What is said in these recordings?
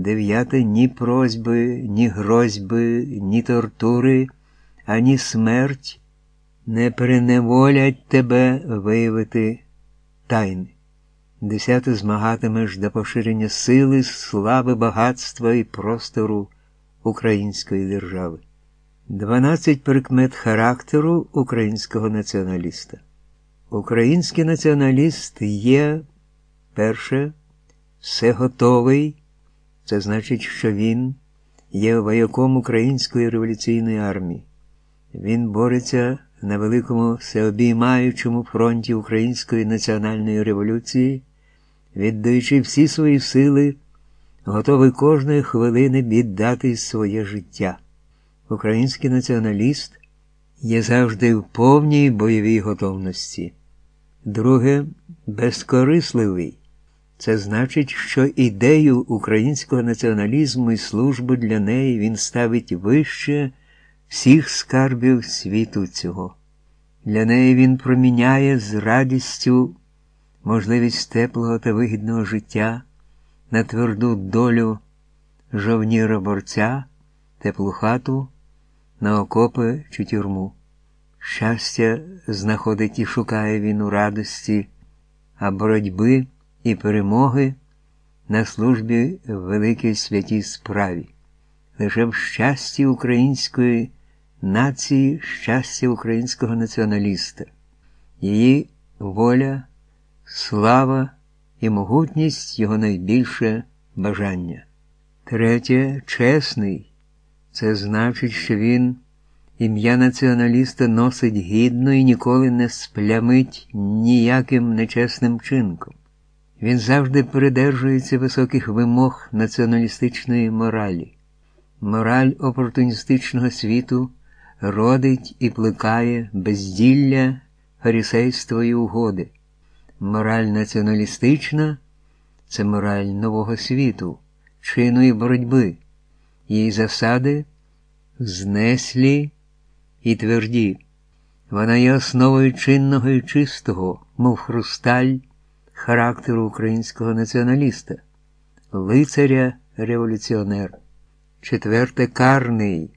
Дев'яте ні просьби, ні грозьби, ні тортури, ані смерть не переневолять тебе виявити тайни. Десяте змагатимеш до поширення сили, слави, багатства і простору української держави. Дванадцять прикмет характеру українського націоналіста. Український націоналіст є перше, все готовий, це значить, що він є вояком Української революційної армії. Він бореться на великому всеобіймаючому фронті Української національної революції, віддаючи всі свої сили, готовий кожної хвилини віддати своє життя. Український націоналіст є завжди в повній бойовій готовності. Друге, безкорисливий. Це значить, що ідею українського націоналізму і службу для неї він ставить вище всіх скарбів світу цього. Для неї він проміняє з радістю можливість теплого та вигідного життя на тверду долю жовніра борця, теплу хату, на окопи чи тюрму. Щастя знаходить і шукає він у радості, а боротьби і перемоги на службі великій святій справі. Лише в щасті української нації, щастя українського націоналіста, її воля, слава і могутність його найбільше бажання. Третє чесний. Це значить, що він ім'я націоналіста носить гідно і ніколи не сплямить ніяким нечесним чинком. Він завжди придержується високих вимог націоналістичної моралі. Мораль опортуністичного світу родить і плекає безділля фарісейства і угоди. Мораль націоналістична це мораль нового світу, чину і боротьби, її засади знеслі і тверді. Вона є основою чинного і чистого, мов хрусталь характеру українського націоналіста, лицаря революціонер. Четверте карний.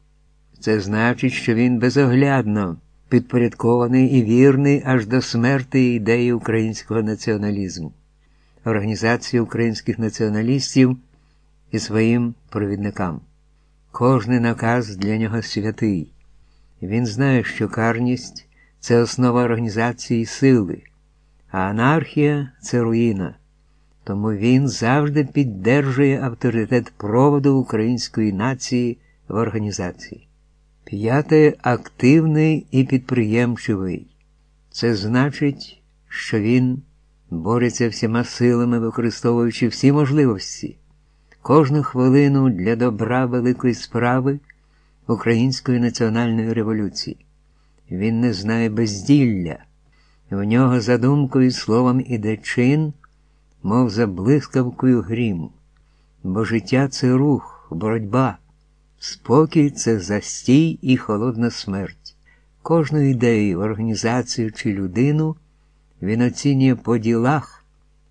Це значить, що він безоглядно підпорядкований і вірний аж до смерти ідеї українського націоналізму, організації українських націоналістів і своїм провідникам. Кожний наказ для нього святий. Він знає, що карність це основа організації сили, а анархія це руїна. Тому він завжди піддержує авторитет проводу української нації в організації. П'яте активний і підприємчивий. Це значить, що він бореться всіма силами, використовуючи всі можливості, кожну хвилину для добра великої справи Української національної революції. Він не знає безділля, в нього за думкою словом іде чин, мов за блискавкою грім. Бо життя це рух, боротьба. Спокій це застій і холодна смерть. Кожну ідею, організацію чи людину він оцінює по ділах,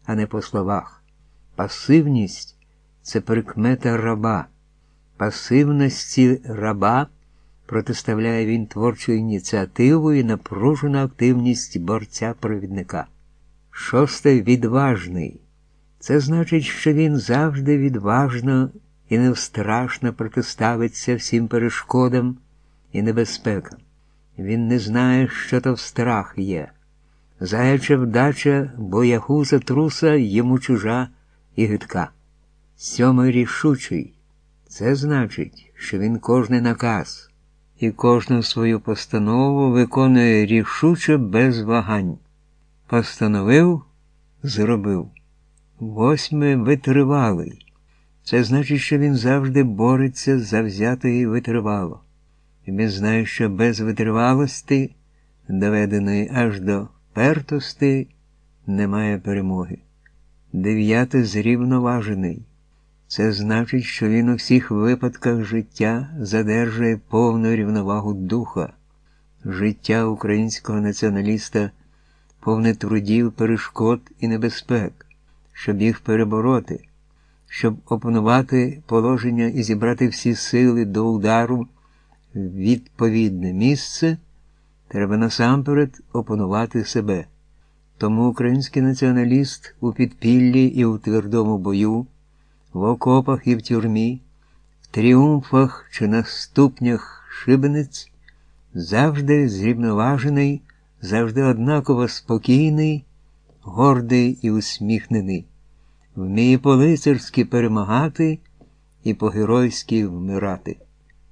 а не по словах. Пасивність це прикмета раба. Пасивності раба протиставляє він творчу ініціативу і напружену активність борця-провідника. Шосте відважний. Це значить, що він завжди відважно і невстрашно протиставиться всім перешкодам і небезпекам. Він не знає, що то в страх є. Заяча вдача, боягуза труса йому чужа і гидка. Сьомий рішучий. Це значить, що він кожний наказ і кожну свою постанову виконує рішуче без вагань. Постановив, зробив. Восьме витривалий. Це значить, що він завжди бореться завзято і витривало. Він знає, що без витривалості, доведеної аж до пертости, немає перемоги. Дев'яте зрівноважений. Це значить, що він у всіх випадках життя задержує повну рівновагу духа. Життя українського націоналіста повне трудів, перешкод і небезпек, щоб їх перебороти щоб опанувати положення і зібрати всі сили до удару в відповідне місце, треба насамперед опанувати себе. Тому український націоналіст у підпіллі і у твердому бою, в окопах і в тюрмі, в тріумфах чи на ступнях шибениць завжди зрівноважений, завжди однаково спокійний, гордий і усміхнений, вміє по-лицарськи перемагати і по-геройськи вмирати.